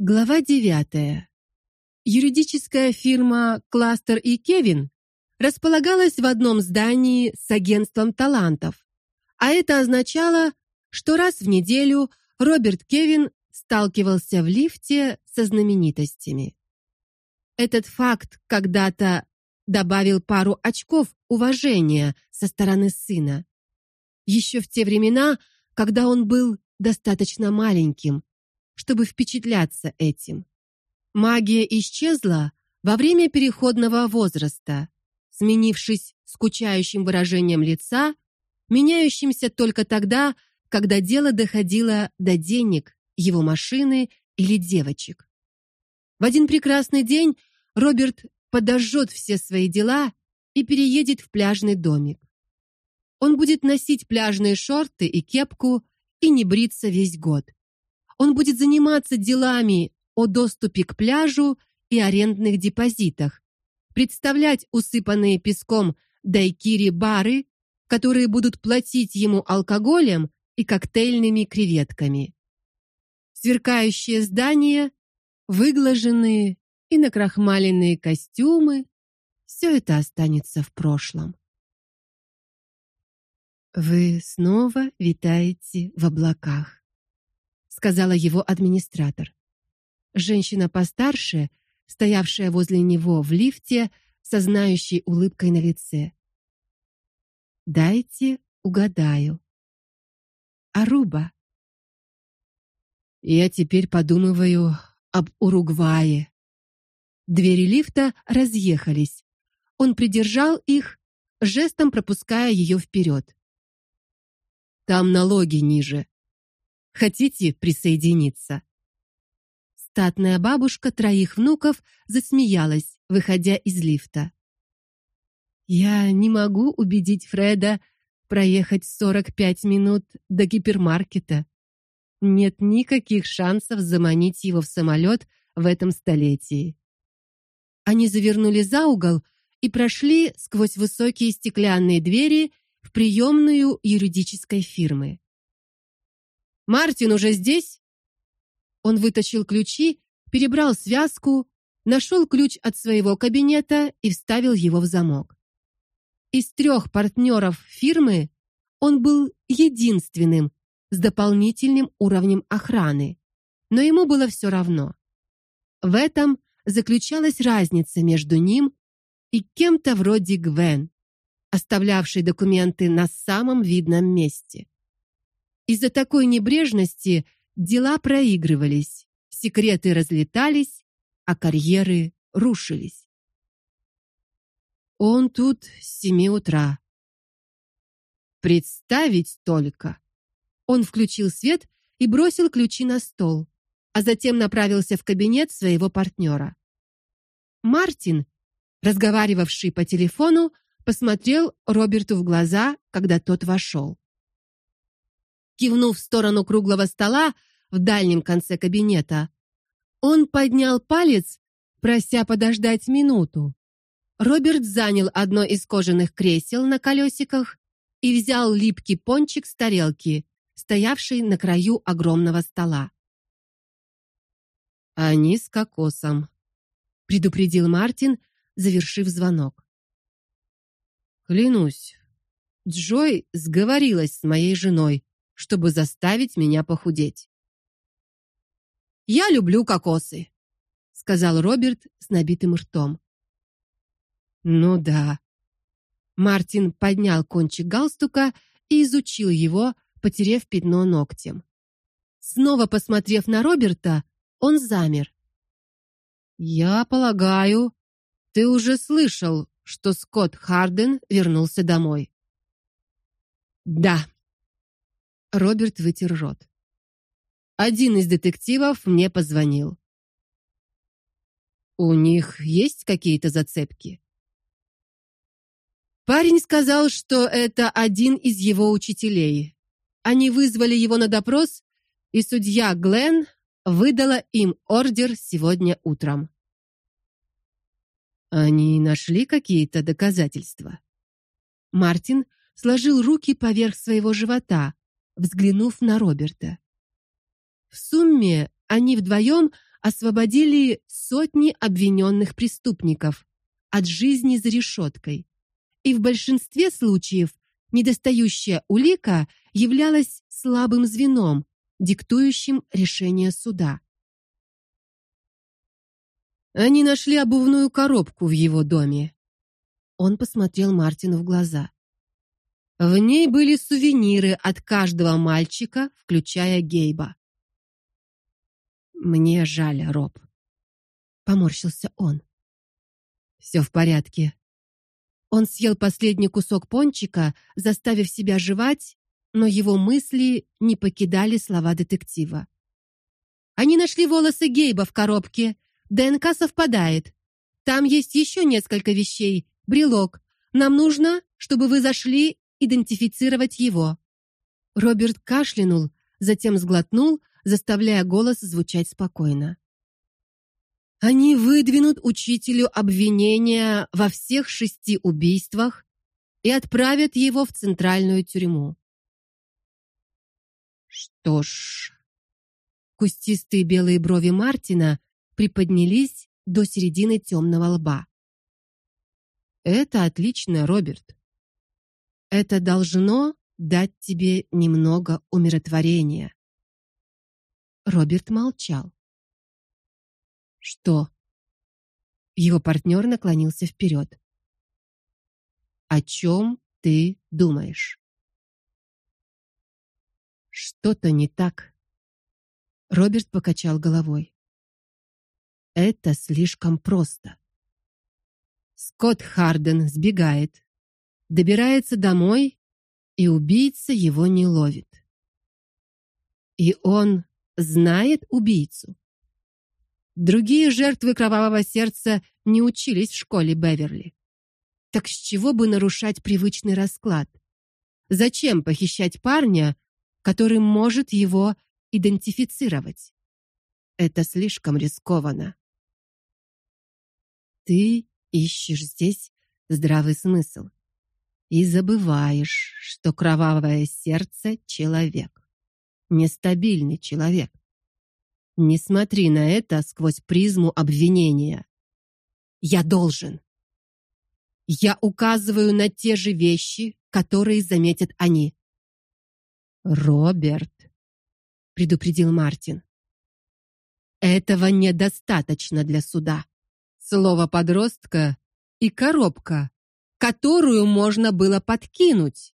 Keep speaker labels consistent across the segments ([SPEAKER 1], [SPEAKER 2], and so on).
[SPEAKER 1] Глава 9. Юридическая фирма Кластер и Кевин располагалась в одном здании с агентством талантов. А это означало, что раз в неделю Роберт Кевин сталкивался в лифте со знаменитостями. Этот факт когда-то добавил пару очков уважения со стороны сына. Еще в те времена, когда он был достаточно маленьким, чтобы впечатляться этим. Магия исчезла во время переходного возраста, сменившись скучающим выражением лица, меняющимся только тогда, когда дело доходило до денег, его машины или девочек. В один прекрасный день Роберт подожжет все свои дела и переедет в пляжный домик. Он будет носить пляжные шорты и кепку и не бриться весь год. Он будет заниматься делами о доступе к пляжу и арендных депозитах, представлять усыпанные песком дайкири-бары, которые будут платить ему алкоголем и коктейльными креветками. Сверкающие здания, выглаженные и накрахмаленные костюмы все это останется в прошлом. Вы снова витаете в облаках сказала его администратор. Женщина постарше, стоявшая возле него в лифте, со знающей улыбкой на лице. Дайте угадаю. Аруба. Я теперь подумываю об Уругвае. Двери лифта разъехались. Он придержал их, жестом пропуская ее вперед. Там налоги ниже. Хотите присоединиться? Статная бабушка троих внуков засмеялась, выходя из лифта. Я не могу убедить Фреда проехать 45 минут до гипермаркета. Нет никаких шансов заманить его в самолет в этом столетии. Они завернули за угол и прошли сквозь высокие стеклянные двери в приемную юридической фирмы. Мартин уже здесь? Он вытащил ключи, перебрал связку, нашел ключ от своего кабинета и вставил его в замок. Из трех партнеров фирмы он был единственным с дополнительным уровнем охраны, но ему было все равно. В этом заключалась разница между ним и кем-то вроде Гвен, оставлявшей документы на самом видном месте. Из-за такой небрежности дела проигрывались, секреты разлетались, а карьеры рушились. Он тут с семи утра. Представить только. Он включил свет и бросил ключи на стол, а затем направился в кабинет своего партнера. Мартин, разговаривавший по телефону, посмотрел Роберту в глаза, когда тот вошел. Кивнув в сторону круглого стола в дальнем конце кабинета, он поднял палец, прося подождать минуту. Роберт занял одно из кожаных кресел на колесиках и взял липкий пончик с тарелки, стоявшей на краю огромного стола. Они с кокосом, предупредил Мартин, завершив звонок. Клянусь, Джой сговорилась с моей женой, чтобы заставить меня похудеть. Я люблю кокосы, сказал Роберт с набитым ртом. Ну да. Мартин поднял кончик галстука и изучил его, потерев пятно ногтем. Снова посмотрев на Роберта, он замер. Я полагаю, ты уже слышал, что Скотт Харден вернулся домой. Да, Роберт вытер рот. Один из детективов мне позвонил. У них есть какие-то зацепки? Парень сказал, что это один из его учителей. Они вызвали его на допрос, и судья Глен выдала им ордер сегодня утром. Они нашли какие-то доказательства. Мартин сложил руки поверх своего живота, взглянув на Роберта. В сумме они вдвоем освободили сотни обвиненных преступников от жизни за решеткой. И в большинстве случаев недостающая улика являлась слабым звеном, диктующим решение суда. Они нашли обувную коробку в его доме. Он посмотрел Мартину в глаза. В ней были сувениры от каждого мальчика, включая Гейба. Мне жаль, Роб. Поморщился он. «Все в порядке. Он съел последний кусок пончика, заставив себя жевать, но его мысли не покидали слова детектива. Они нашли волосы Гейба в коробке. ДНК совпадает. Там есть еще несколько вещей. Брелок. Нам нужно, чтобы вы зашли идентифицировать его. Роберт кашлянул, затем сглотнул, заставляя голос звучать спокойно. Они выдвинут учителю обвинения во всех шести убийствах и отправят его в центральную тюрьму. Что ж, кустистые белые брови Мартина приподнялись до середины темного лба. Это отлично, Роберт. Это должно дать тебе немного умиротворения. Роберт молчал. Что? Его партнер наклонился вперед. О чем ты думаешь? Что-то не так. Роберт покачал головой. Это слишком просто. Скотт Харден сбегает, добирается домой, и убийца его не ловит. И он знает убийцу. Другие жертвы кровавого сердца не учились в школе Беверли. Так с чего бы нарушать привычный расклад? Зачем похищать парня, который может его идентифицировать? Это слишком рискованно. Ты ищешь здесь здравый смысл и забываешь, что кровавое сердце человек, нестабильный человек. Не смотри на это сквозь призму обвинения. Я должен. Я указываю на те же вещи, которые заметят они. Роберт, предупредил Мартин. Этого недостаточно для суда. Слово подростка и коробка, которую можно было подкинуть.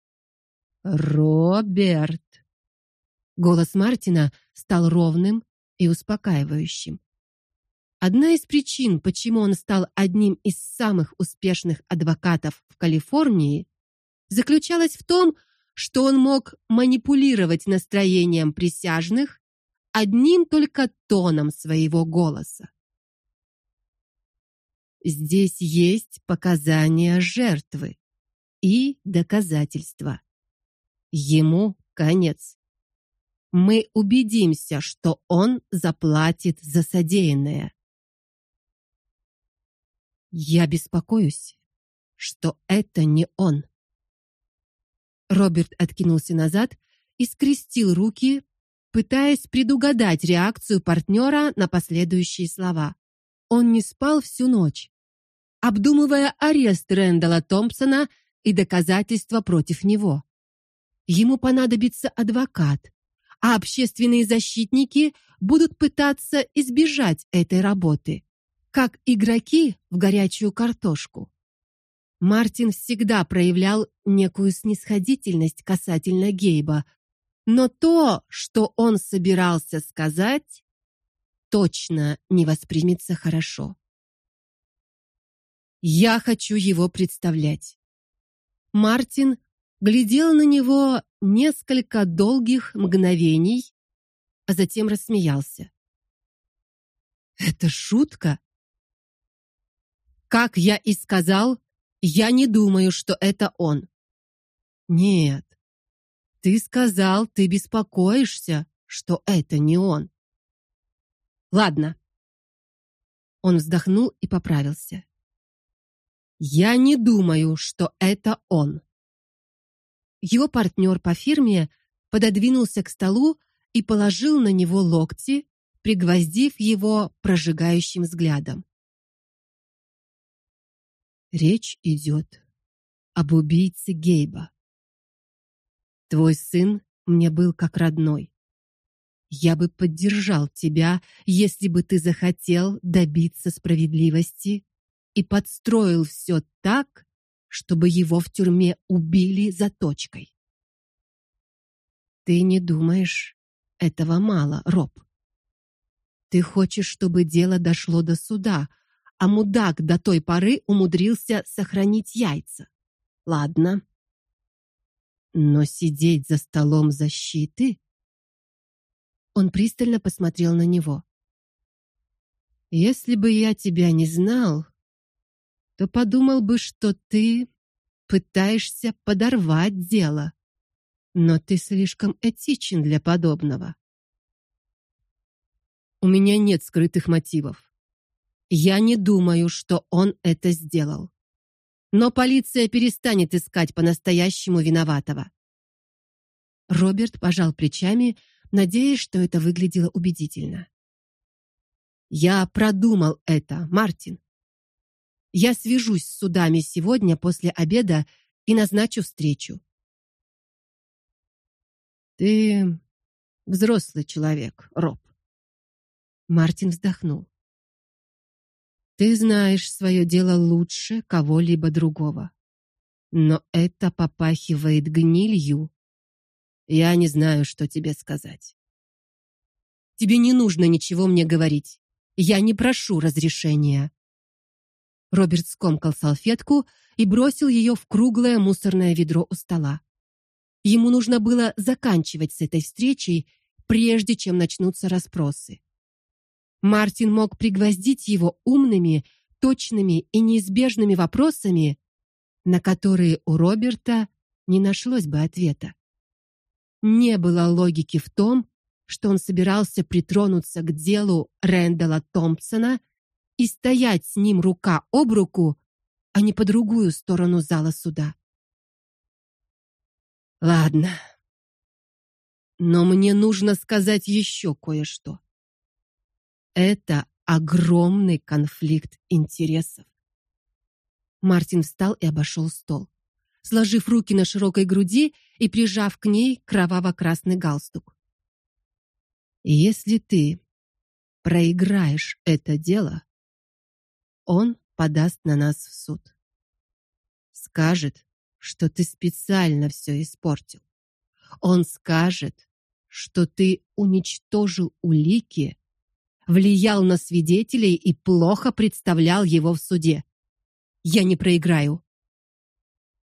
[SPEAKER 1] Роберт. Голос Мартина стал ровным и успокаивающим. Одна из причин, почему он стал одним из самых успешных адвокатов в Калифорнии, заключалась в том, что он мог манипулировать настроением присяжных одним только тоном своего голоса. Здесь есть показания жертвы и доказательства. Ему конец мы убедимся, что он заплатит за содеянное. Я беспокоюсь, что это не он. Роберт откинулся назад и скрестил руки, пытаясь предугадать реакцию партнера на последующие слова. Он не спал всю ночь, обдумывая арест Рэндала Томпсона и доказательства против него. Ему понадобится адвокат, а общественные защитники будут пытаться избежать этой работы, как игроки в горячую картошку. Мартин всегда проявлял некую снисходительность касательно Гейба, но то, что он собирался сказать, точно не воспримется хорошо. Я хочу его представлять. Мартин глядел на него несколько долгих мгновений, а затем рассмеялся. Это шутка? Как я и сказал, я не думаю, что это он. Нет. Ты сказал, ты беспокоишься, что это не он. Ладно. Он вздохнул и поправился. Я не думаю, что это он. Его партнер по фирме пододвинулся к столу и положил на него локти, пригвоздив его прожигающим взглядом. Речь идет об убийце Гейба. Твой сын мне был как родной. Я бы поддержал тебя, если бы ты захотел добиться справедливости и подстроил все так, чтобы его в тюрьме убили за точкой. Ты не думаешь, этого мало, Роб. Ты хочешь, чтобы дело дошло до суда, а мудак до той поры умудрился сохранить яйца. Ладно. Но сидеть за столом защиты Он пристально посмотрел на него. Если бы я тебя не знал, то подумал бы, что ты пытаешься подорвать дело. Но ты слишком этичен для подобного. У меня нет скрытых мотивов. Я не думаю, что он это сделал. Но полиция перестанет искать по-настоящему виноватого. Роберт пожал плечами, надеясь, что это выглядело убедительно. Я продумал это, Мартин. Я свяжусь с судами сегодня после обеда и назначу встречу. Ты взрослый человек, Роб. Мартин вздохнул. Ты знаешь свое дело лучше кого-либо другого. Но это попахивает гнилью. Я не знаю, что тебе сказать. Тебе не нужно ничего мне говорить. Я не прошу разрешения. Роберт скомкал салфетку и бросил ее в круглое мусорное ведро у стола. Ему нужно было заканчивать с этой встречей, прежде чем начнутся расспросы. Мартин мог пригвоздить его умными, точными и неизбежными вопросами, на которые у Роберта не нашлось бы ответа. Не было логики в том, что он собирался притронуться к делу Рэндала Томпсона и стоять с ним рука об руку, а не по другую сторону зала суда. Ладно. Но мне нужно сказать еще кое-что. Это огромный конфликт интересов. Мартин встал и обошел стол, сложив руки на широкой груди и прижав к ней кроваво-красный галстук. Если ты проиграешь это дело, он подаст на нас в суд. Скажет, что ты специально все испортил. Он скажет, что ты уничтожил улики, влиял на свидетелей и плохо представлял его в суде. Я не проиграю.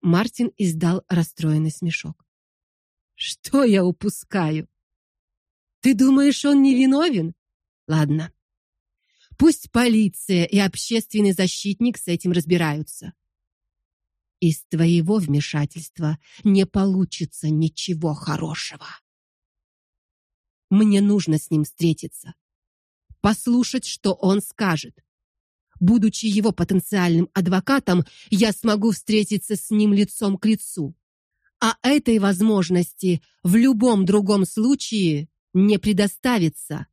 [SPEAKER 1] Мартин издал расстроенный смешок. Что я упускаю? Ты думаешь, он не виновен? Ладно. Пусть полиция и общественный защитник с этим разбираются. Из твоего вмешательства не получится ничего хорошего. Мне нужно с ним встретиться, послушать, что он скажет. Будучи его потенциальным адвокатом, я смогу встретиться с ним лицом к лицу. А этой возможности в любом другом случае не предоставится.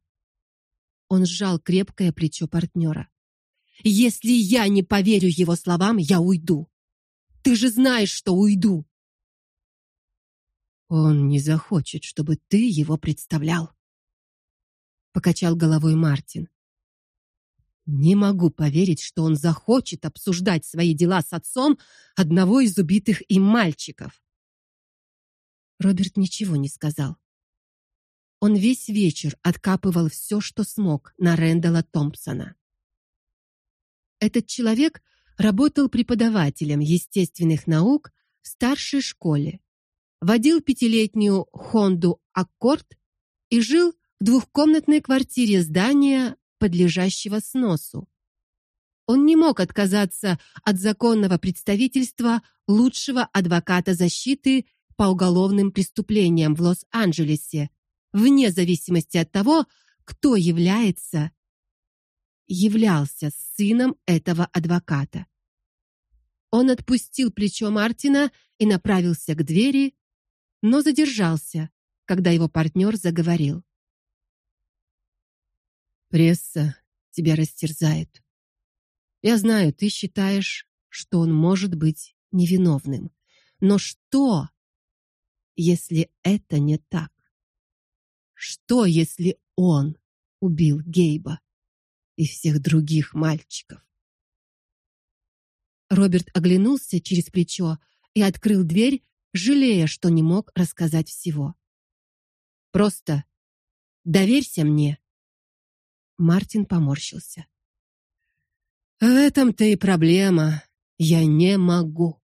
[SPEAKER 1] Он сжал крепкое плечо партнера. Если я не поверю его словам, я уйду. Ты же знаешь, что уйду. Он не захочет, чтобы ты его представлял, покачал головой Мартин. Не могу поверить, что он захочет обсуждать свои дела с отцом одного из убитых им мальчиков. Роберт ничего не сказал. Он весь вечер откапывал все, что смог на Рэндала Томпсона. Этот человек работал преподавателем естественных наук в старшей школе, водил пятилетнюю Хонду Аккорд и жил в двухкомнатной квартире здания, подлежащего сносу. Он не мог отказаться от законного представительства лучшего адвоката защиты по уголовным преступлениям в Лос-Анджелесе, вне зависимости от того, кто является являлся сыном этого адвоката. Он отпустил плечо Мартина и направился к двери, но задержался, когда его партнер заговорил. Пресса тебя растерзает. Я знаю, ты считаешь, что он может быть невиновным. Но что, если это не так? Что, если он убил Гейба и всех других мальчиков? Роберт оглянулся через плечо и открыл дверь, жалея, что не мог рассказать всего. Просто доверься мне. Мартин поморщился. В этом-то и проблема. Я не могу.